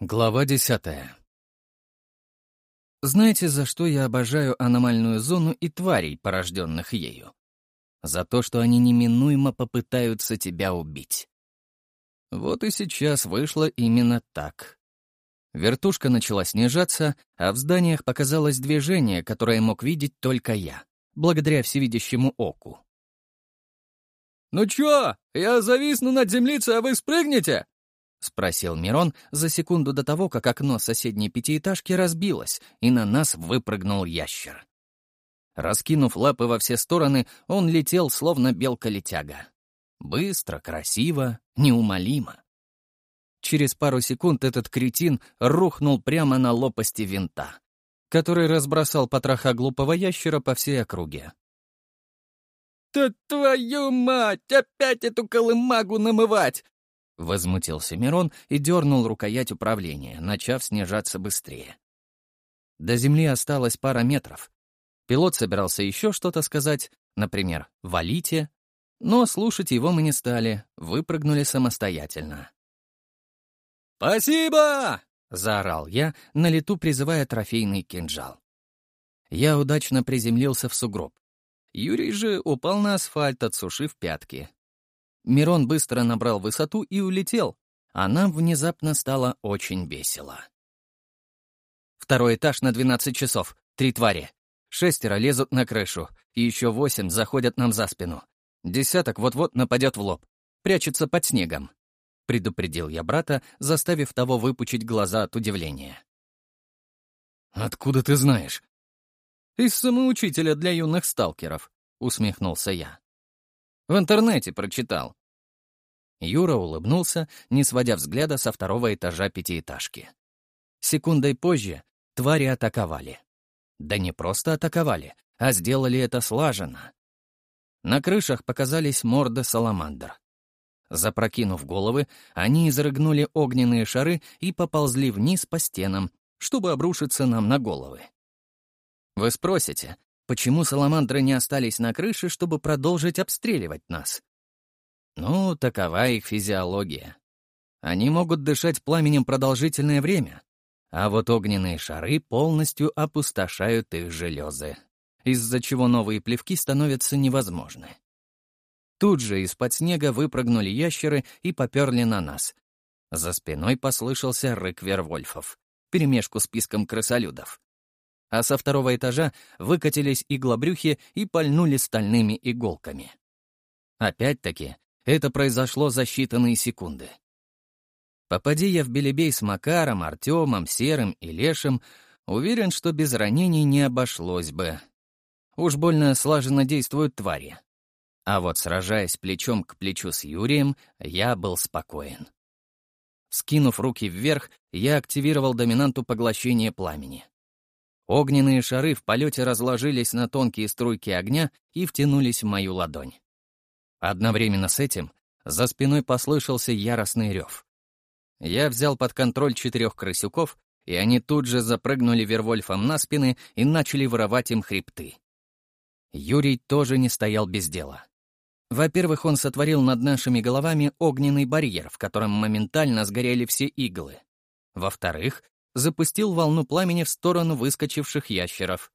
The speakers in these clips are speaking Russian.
Глава десятая. Знаете, за что я обожаю аномальную зону и тварей, порожденных ею? За то, что они неминуемо попытаются тебя убить. Вот и сейчас вышло именно так. Вертушка начала снижаться, а в зданиях показалось движение, которое мог видеть только я, благодаря всевидящему оку. «Ну чё, я зависну над землицей, а вы спрыгнете?» — спросил Мирон за секунду до того, как окно соседней пятиэтажки разбилось, и на нас выпрыгнул ящер. Раскинув лапы во все стороны, он летел, словно белка-летяга. Быстро, красиво, неумолимо. Через пару секунд этот кретин рухнул прямо на лопасти винта, который разбросал потроха глупого ящера по всей округе. «Да твою мать! Опять эту колымагу намывать! — возмутился Мирон и дернул рукоять управления, начав снижаться быстрее. До земли осталось пара метров. Пилот собирался еще что-то сказать, например, «валите», но слушать его мы не стали, выпрыгнули самостоятельно. «Спасибо!» — заорал я, на лету призывая трофейный кинжал. Я удачно приземлился в сугроб. Юрий же упал на асфальт, отсушив пятки. Мирон быстро набрал высоту и улетел, а нам внезапно стало очень весело. Второй этаж на 12 часов, три твари. Шестеро лезут на крышу, и еще восемь заходят нам за спину. Десяток вот-вот нападет в лоб, прячется под снегом. Предупредил я брата, заставив того выпучить глаза от удивления. «Откуда ты знаешь?» «Из самоучителя для юных сталкеров», — усмехнулся я. «В интернете прочитал. Юра улыбнулся, не сводя взгляда со второго этажа пятиэтажки. Секундой позже твари атаковали. Да не просто атаковали, а сделали это слаженно. На крышах показались морды саламандр. Запрокинув головы, они изрыгнули огненные шары и поползли вниз по стенам, чтобы обрушиться нам на головы. Вы спросите, почему саламандры не остались на крыше, чтобы продолжить обстреливать нас? Ну, такова их физиология. Они могут дышать пламенем продолжительное время, а вот огненные шары полностью опустошают их железы, из-за чего новые плевки становятся невозможны. Тут же из-под снега выпрыгнули ящеры и поперли на нас. За спиной послышался рык вервольфов, перемешку с писком крысолюдов. А со второго этажа выкатились иглобрюхи и пальнули стальными иголками. Опять-таки, это произошло за считанные секунды. Попади я в Белебей с Макаром, Артемом, Серым и Лешем, уверен, что без ранений не обошлось бы. Уж больно слаженно действуют твари. А вот сражаясь плечом к плечу с Юрием, я был спокоен. Скинув руки вверх, я активировал доминанту поглощения пламени. Огненные шары в полете разложились на тонкие струйки огня и втянулись в мою ладонь. Одновременно с этим за спиной послышался яростный рев. Я взял под контроль четырех крысюков, и они тут же запрыгнули Вервольфом на спины и начали воровать им хребты. Юрий тоже не стоял без дела. Во-первых, он сотворил над нашими головами огненный барьер, в котором моментально сгорели все иглы. Во-вторых, запустил волну пламени в сторону выскочивших ящеров.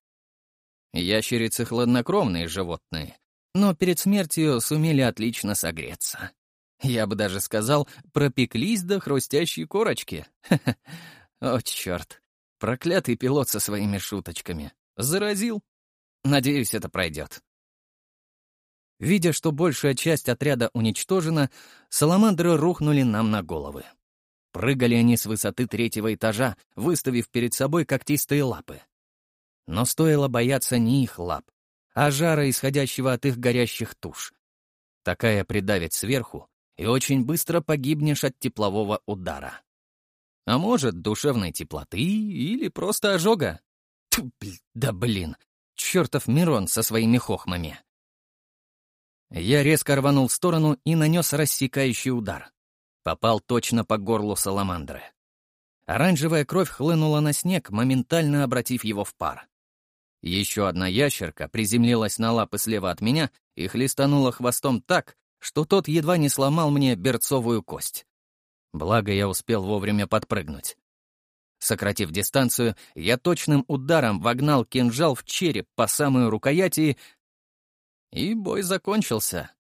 Ящерицы — хладнокровные животные, но перед смертью сумели отлично согреться. Я бы даже сказал, пропеклись до хрустящей корочки. О, черт. Проклятый пилот со своими шуточками. Заразил. Надеюсь, это пройдет. Видя, что большая часть отряда уничтожена, саламандры рухнули нам на головы. Прыгали они с высоты третьего этажа, выставив перед собой когтистые лапы. Но стоило бояться не их лап, а жара, исходящего от их горящих туш. Такая придавит сверху, и очень быстро погибнешь от теплового удара. А может, душевной теплоты или просто ожога. Тьфу, да блин, чертов Мирон со своими хохмами. Я резко рванул в сторону и нанес рассекающий удар. Попал точно по горлу саламандры. Оранжевая кровь хлынула на снег, моментально обратив его в пар. Еще одна ящерка приземлилась на лапы слева от меня и хлестанула хвостом так, что тот едва не сломал мне берцовую кость. Благо, я успел вовремя подпрыгнуть. Сократив дистанцию, я точным ударом вогнал кинжал в череп по самой рукояти и... И бой закончился.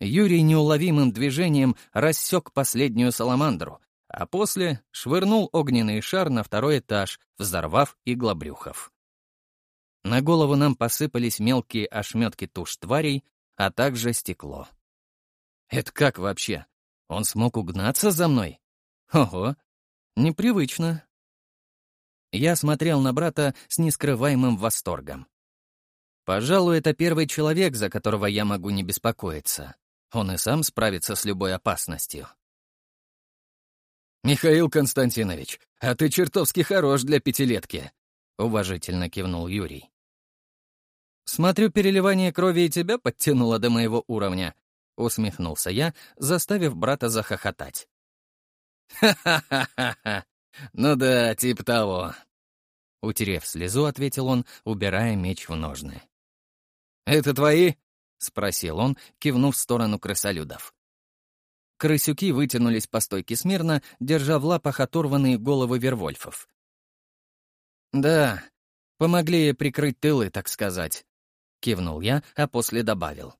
Юрий неуловимым движением рассек последнюю саламандру, а после швырнул огненный шар на второй этаж, взорвав иглобрюхов. На голову нам посыпались мелкие ошметки туш тварей, а также стекло. Это как вообще? Он смог угнаться за мной? Ого, непривычно. Я смотрел на брата с нескрываемым восторгом. Пожалуй, это первый человек, за которого я могу не беспокоиться. Он и сам справится с любой опасностью. «Михаил Константинович, а ты чертовски хорош для пятилетки!» — уважительно кивнул Юрий. «Смотрю, переливание крови и тебя подтянуло до моего уровня», — усмехнулся я, заставив брата захохотать. «Ха-ха-ха-ха! Ну да, типа того!» Утерев слезу, ответил он, убирая меч в ножны. «Это твои?» — спросил он, кивнув в сторону крысолюдов. Крысюки вытянулись по стойке смирно, держа в лапах оторванные головы вервольфов. «Да, помогли прикрыть тылы, так сказать», — кивнул я, а после добавил.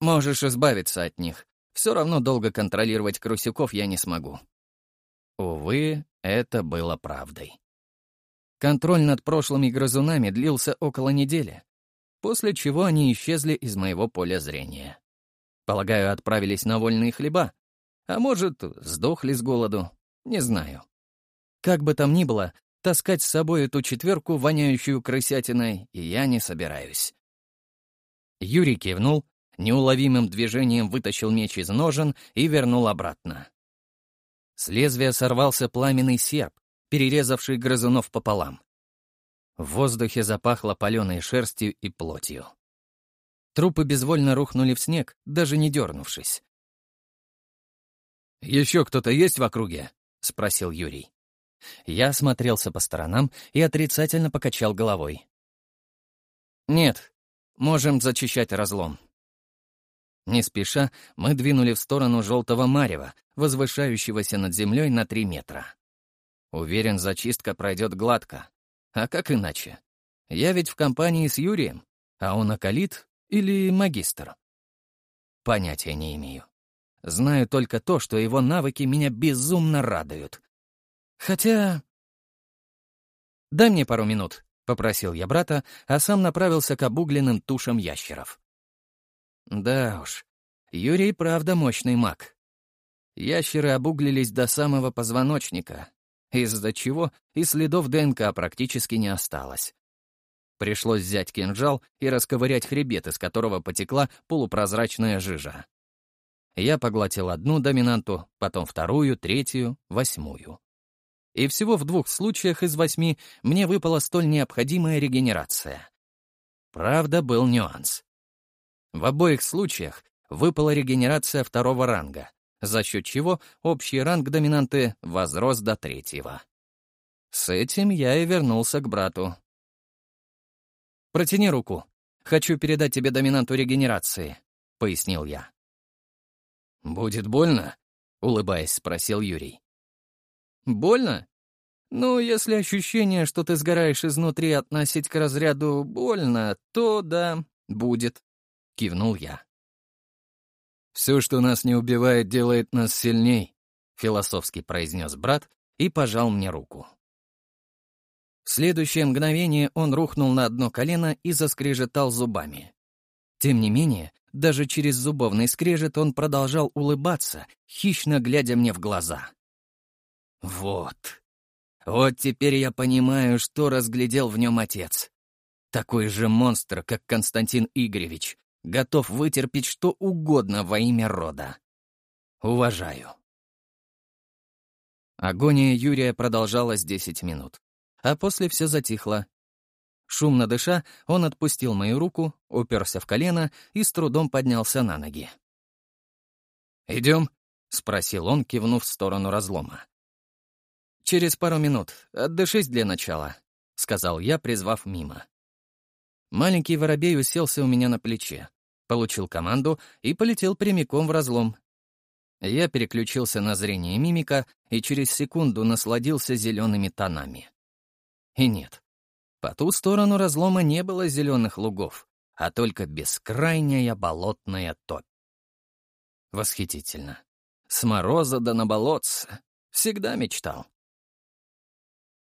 «Можешь избавиться от них. Все равно долго контролировать крусюков я не смогу». Увы, это было правдой. Контроль над прошлыми грызунами длился около недели, после чего они исчезли из моего поля зрения. Полагаю, отправились на вольные хлеба, а может, сдохли с голоду, не знаю. Как бы там ни было, Таскать с собой эту четверку, воняющую крысятиной, и я не собираюсь. Юрий кивнул, неуловимым движением вытащил меч из ножен и вернул обратно. С лезвия сорвался пламенный серп, перерезавший грызунов пополам. В воздухе запахло паленой шерстью и плотью. Трупы безвольно рухнули в снег, даже не дернувшись. «Еще кто-то есть в округе?» — спросил Юрий. Я осмотрелся по сторонам и отрицательно покачал головой. «Нет, можем зачищать разлом». Не спеша, мы двинули в сторону желтого марева, возвышающегося над землей на три метра. Уверен, зачистка пройдет гладко. А как иначе? Я ведь в компании с Юрием, а он акалит или магистр? Понятия не имею. Знаю только то, что его навыки меня безумно радуют. Хотя... «Дай мне пару минут», — попросил я брата, а сам направился к обугленным тушам ящеров. Да уж, Юрий правда мощный маг. Ящеры обуглились до самого позвоночника, из-за чего и следов ДНК практически не осталось. Пришлось взять кинжал и расковырять хребет, из которого потекла полупрозрачная жижа. Я поглотил одну доминанту, потом вторую, третью, восьмую и всего в двух случаях из восьми мне выпала столь необходимая регенерация. Правда, был нюанс. В обоих случаях выпала регенерация второго ранга, за счет чего общий ранг доминанты возрос до третьего. С этим я и вернулся к брату. «Протяни руку. Хочу передать тебе доминанту регенерации», — пояснил я. «Будет больно?» — улыбаясь, спросил Юрий. «Больно? Но если ощущение, что ты сгораешь изнутри, относить к разряду «больно», то да, будет», — кивнул я. «Все, что нас не убивает, делает нас сильней», — философски произнес брат и пожал мне руку. В следующее мгновение он рухнул на одно колено и заскрежетал зубами. Тем не менее, даже через зубовный скрежет он продолжал улыбаться, хищно глядя мне в глаза. «Вот», вот теперь я понимаю, что разглядел в нем отец. Такой же монстр, как Константин Игоревич, готов вытерпеть что угодно во имя рода. Уважаю. Агония Юрия продолжалась 10 минут, а после все затихло. Шумно дыша, он отпустил мою руку, уперся в колено и с трудом поднялся на ноги. «Идем?» — спросил он, кивнув в сторону разлома. «Через пару минут. Отдышись для начала», — сказал я, призвав мимо. Маленький воробей уселся у меня на плече, получил команду и полетел прямиком в разлом. Я переключился на зрение мимика и через секунду насладился зелеными тонами. И нет, по ту сторону разлома не было зеленых лугов, а только бескрайняя болотная топь. Восхитительно. С мороза до да на болотца. Всегда мечтал.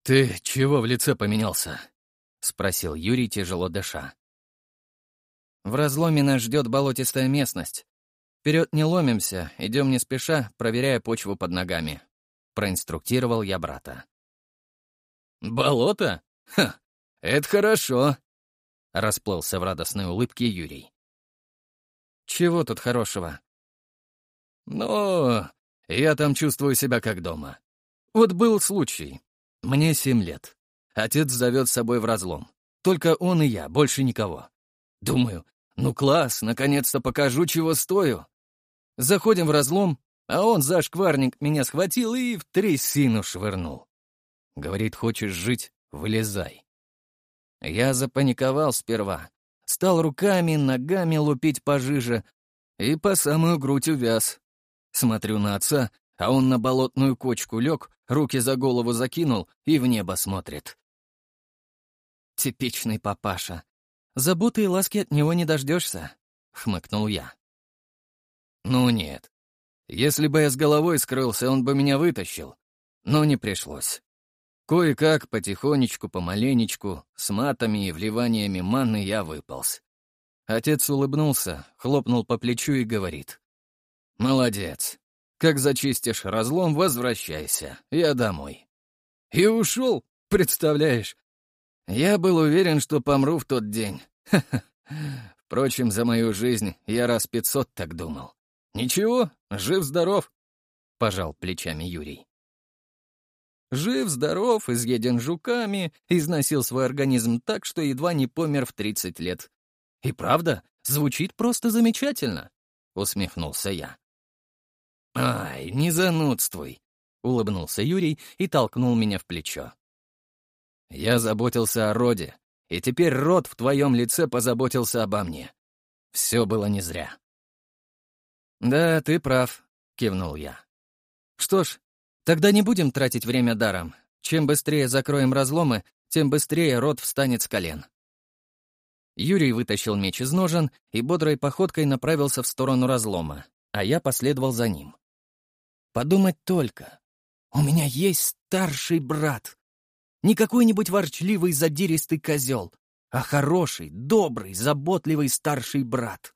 «Ты чего в лице поменялся?» — спросил Юрий, тяжело дыша. «В разломе нас ждет болотистая местность. Вперед не ломимся, идем не спеша, проверяя почву под ногами», — проинструктировал я брата. «Болото? Ха! Это хорошо!» — расплылся в радостной улыбке Юрий. «Чего тут хорошего?» «Ну, я там чувствую себя как дома. Вот был случай, мне семь лет. Отец зовет с собой в разлом. Только он и я, больше никого. Думаю, ну класс, наконец-то покажу, чего стою. Заходим в разлом, а он за шкварник меня схватил и в трясину швырнул. Говорит, хочешь жить — вылезай. Я запаниковал сперва. Стал руками, ногами лупить пожиже и по самую грудь увяз. Смотрю на отца, а он на болотную кочку лег, руки за голову закинул и в небо смотрит. Типичный папаша. Заботы и ласки от него не дождешься, хмыкнул я. Ну нет. Если бы я с головой скрылся, он бы меня вытащил. Но не пришлось. Кое-как, потихонечку, помаленечку, с матами и вливаниями маны я выполз. Отец улыбнулся, хлопнул по плечу и говорит. «Молодец, как зачистишь разлом, возвращайся. Я домой. И ушел, представляешь? Я был уверен, что помру в тот день. Впрочем, за мою жизнь я раз пятьсот так думал. Ничего, жив-здоров, — пожал плечами Юрий. Жив-здоров, изъеден жуками, износил свой организм так, что едва не помер в 30 лет. И правда, звучит просто замечательно, — усмехнулся я. «Ай, не занудствуй!» — улыбнулся Юрий и толкнул меня в плечо. «Я заботился о роде, и теперь род в твоем лице позаботился обо мне. Все было не зря». «Да, ты прав», — кивнул я. «Что ж, тогда не будем тратить время даром. Чем быстрее закроем разломы, тем быстрее род встанет с колен». Юрий вытащил меч из ножен и бодрой походкой направился в сторону разлома, а я последовал за ним. Подумать только. У меня есть старший брат. Не какой-нибудь ворчливый задиристый козел, а хороший, добрый, заботливый старший брат.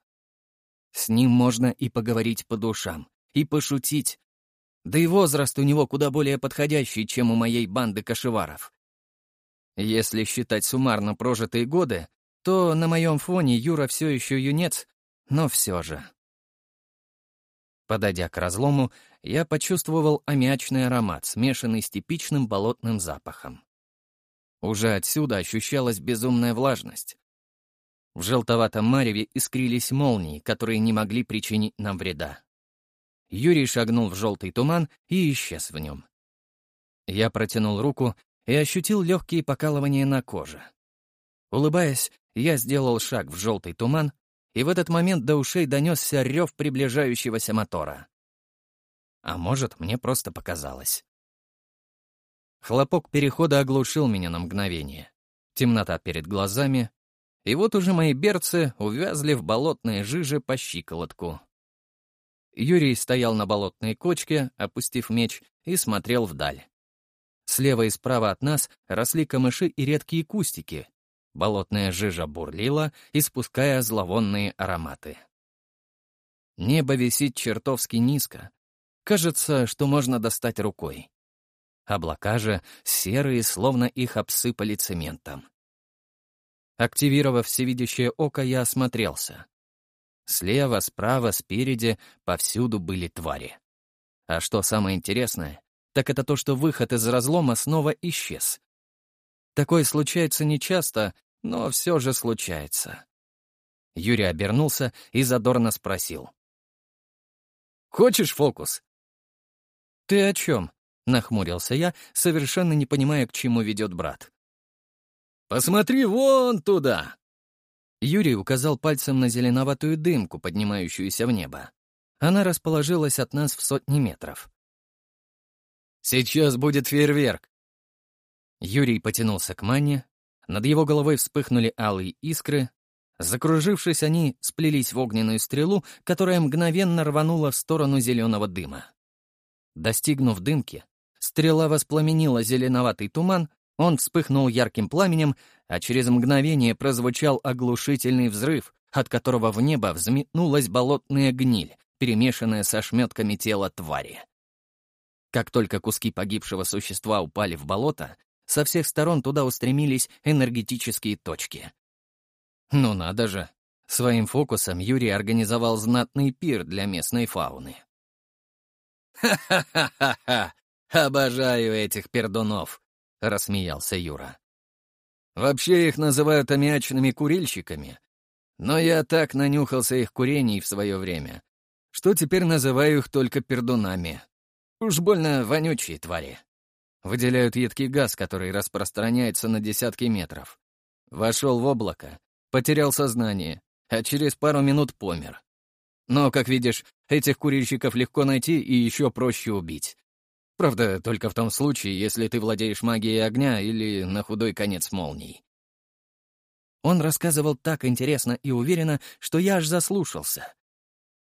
С ним можно и поговорить по душам, и пошутить. Да и возраст у него куда более подходящий, чем у моей банды кошеваров. Если считать суммарно прожитые годы, то на моем фоне Юра все еще юнец, но все же. Подойдя к разлому, я почувствовал аммиачный аромат, смешанный с типичным болотным запахом. Уже отсюда ощущалась безумная влажность. В желтоватом мареве искрились молнии, которые не могли причинить нам вреда. Юрий шагнул в желтый туман и исчез в нем. Я протянул руку и ощутил легкие покалывания на коже. Улыбаясь, я сделал шаг в желтый туман и в этот момент до ушей донесся рев приближающегося мотора. А может, мне просто показалось. Хлопок перехода оглушил меня на мгновение. Темнота перед глазами, и вот уже мои берцы увязли в болотные жижи по щиколотку. Юрий стоял на болотной кочке, опустив меч, и смотрел вдаль. Слева и справа от нас росли камыши и редкие кустики, Болотная жижа бурлила, испуская зловонные ароматы. Небо висит чертовски низко. Кажется, что можно достать рукой. Облака же серые, словно их обсыпали цементом. Активировав всевидящее око, я осмотрелся. Слева, справа, спереди повсюду были твари. А что самое интересное, так это то, что выход из разлома снова исчез, Такое случается нечасто, но все же случается. Юрий обернулся и задорно спросил. «Хочешь фокус?» «Ты о чем?» — нахмурился я, совершенно не понимая, к чему ведет брат. «Посмотри вон туда!» Юрий указал пальцем на зеленоватую дымку, поднимающуюся в небо. Она расположилась от нас в сотни метров. «Сейчас будет фейерверк. Юрий потянулся к мане, над его головой вспыхнули алые искры. Закружившись, они сплелись в огненную стрелу, которая мгновенно рванула в сторону зеленого дыма. Достигнув дымки, стрела воспламенила зеленоватый туман, он вспыхнул ярким пламенем, а через мгновение прозвучал оглушительный взрыв, от которого в небо взметнулась болотная гниль, перемешанная со шметками тела твари. Как только куски погибшего существа упали в болото, со всех сторон туда устремились энергетические точки. Ну надо же, своим фокусом Юрий организовал знатный пир для местной фауны. «Ха-ха-ха-ха! Обожаю этих пердунов!» — рассмеялся Юра. «Вообще их называют аммиачными курильщиками, но я так нанюхался их курений в свое время, что теперь называю их только пердунами. Уж больно вонючие твари». Выделяют едкий газ, который распространяется на десятки метров. Вошел в облако, потерял сознание, а через пару минут помер. Но, как видишь, этих курильщиков легко найти и еще проще убить. Правда, только в том случае, если ты владеешь магией огня или на худой конец молний. Он рассказывал так интересно и уверенно, что я аж заслушался.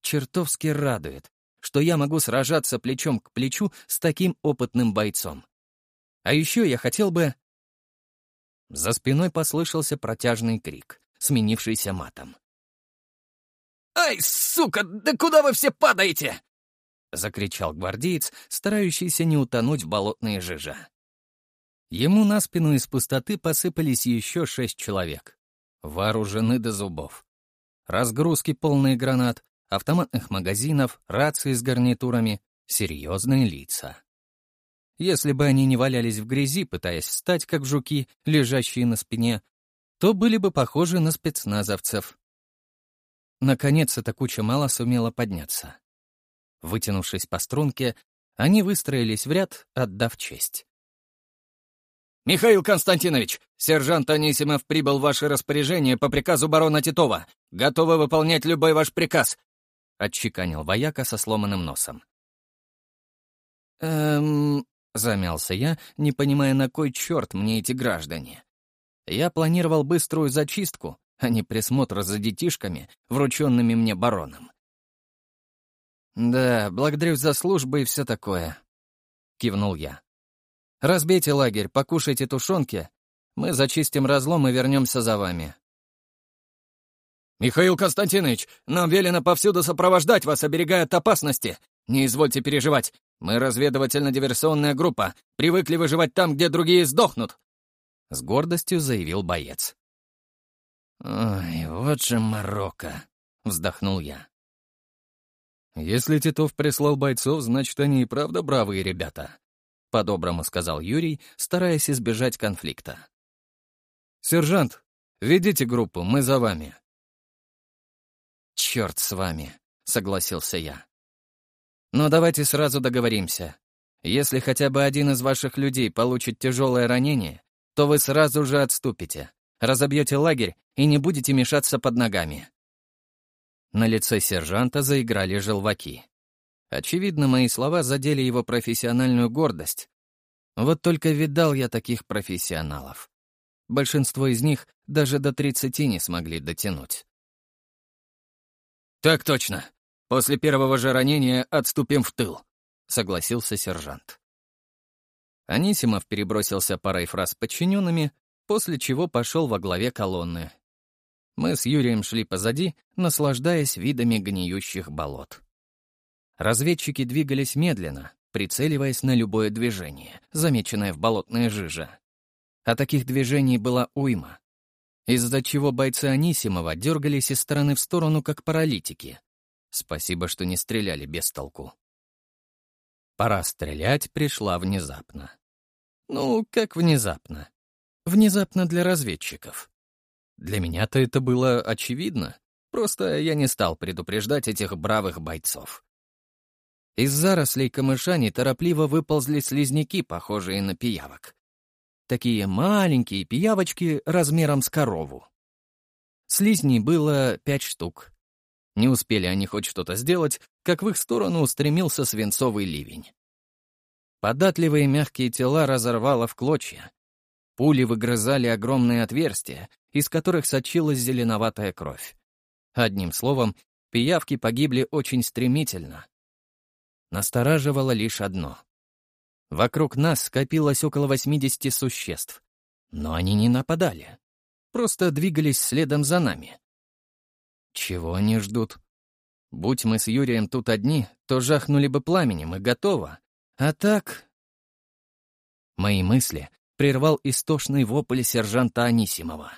Чертовски радует, что я могу сражаться плечом к плечу с таким опытным бойцом. А еще я хотел бы...» За спиной послышался протяжный крик, сменившийся матом. «Ай, сука, да куда вы все падаете?» — закричал гвардеец, старающийся не утонуть в болотные жижа. Ему на спину из пустоты посыпались еще шесть человек. Вооружены до зубов. Разгрузки полные гранат, автоматных магазинов, рации с гарнитурами, серьезные лица. Если бы они не валялись в грязи, пытаясь встать, как жуки, лежащие на спине, то были бы похожи на спецназовцев. Наконец эта куча мало сумела подняться. Вытянувшись по струнке, они выстроились в ряд, отдав честь. «Михаил Константинович, сержант Анисимов прибыл в ваше распоряжение по приказу барона Титова. Готовы выполнять любой ваш приказ!» — отчеканил вояка со сломанным носом. «Эм...» Замялся я, не понимая, на кой черт мне эти граждане. Я планировал быструю зачистку, а не присмотр за детишками, врученными мне бароном. «Да, благодарю за службу и все такое», — кивнул я. «Разбейте лагерь, покушайте тушенки. Мы зачистим разлом и вернемся за вами». «Михаил Константинович, нам велено повсюду сопровождать вас, оберегая от опасности. Не извольте переживать, мы разведывательно-диверсионная группа, привыкли выживать там, где другие сдохнут!» С гордостью заявил боец. «Ой, вот же Марокко!» — вздохнул я. «Если Титов прислал бойцов, значит, они и правда бравые ребята», — по-доброму сказал Юрий, стараясь избежать конфликта. «Сержант, ведите группу, мы за вами». «Черт с вами», — согласился я. Но давайте сразу договоримся. Если хотя бы один из ваших людей получит тяжелое ранение, то вы сразу же отступите, разобьете лагерь и не будете мешаться под ногами». На лице сержанта заиграли желваки. Очевидно, мои слова задели его профессиональную гордость. Вот только видал я таких профессионалов. Большинство из них даже до 30 не смогли дотянуть. «Так точно. После первого же ранения отступим в тыл», — согласился сержант. Анисимов перебросился парой фраз с подчиненными, после чего пошел во главе колонны. Мы с Юрием шли позади, наслаждаясь видами гниющих болот. Разведчики двигались медленно, прицеливаясь на любое движение, замеченное в болотной жиже. А таких движений была уйма, из-за чего бойцы Анисимова дергались из стороны в сторону, как паралитики, Спасибо, что не стреляли без толку. Пора стрелять пришла внезапно. Ну, как внезапно? Внезапно для разведчиков. Для меня-то это было очевидно. Просто я не стал предупреждать этих бравых бойцов. Из зарослей камыша неторопливо выползли слизняки, похожие на пиявок. Такие маленькие пиявочки размером с корову. Слизней было пять штук. Не успели они хоть что-то сделать, как в их сторону устремился свинцовый ливень. Податливые мягкие тела разорвало в клочья. Пули выгрызали огромные отверстия, из которых сочилась зеленоватая кровь. Одним словом, пиявки погибли очень стремительно. Настораживало лишь одно. Вокруг нас скопилось около 80 существ. Но они не нападали. Просто двигались следом за нами — чего они ждут? Будь мы с Юрием тут одни, то жахнули бы пламенем, и готово. А так... Мои мысли прервал истошный вопль сержанта Анисимова.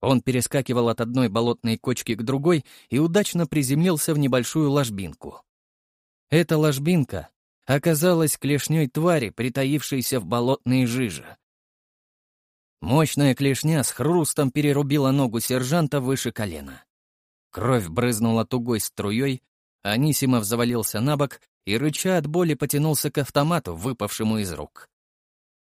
Он перескакивал от одной болотной кочки к другой и удачно приземлился в небольшую ложбинку. Эта ложбинка оказалась клешней твари, притаившейся в болотной жиже. Мощная клешня с хрустом перерубила ногу сержанта выше колена. Кровь брызнула тугой струей, а Анисимов завалился на бок и, рыча от боли, потянулся к автомату, выпавшему из рук.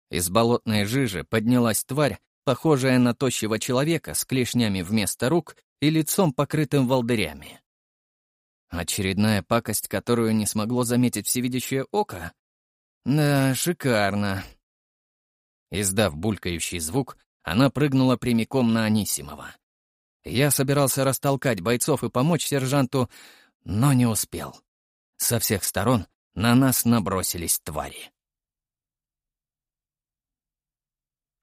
Из болотной жижи поднялась тварь, похожая на тощего человека с клешнями вместо рук и лицом, покрытым волдырями. Очередная пакость, которую не смогло заметить всевидящее око? Да, шикарно. Издав булькающий звук, она прыгнула прямиком на Анисимова. Я собирался растолкать бойцов и помочь сержанту, но не успел. Со всех сторон на нас набросились твари.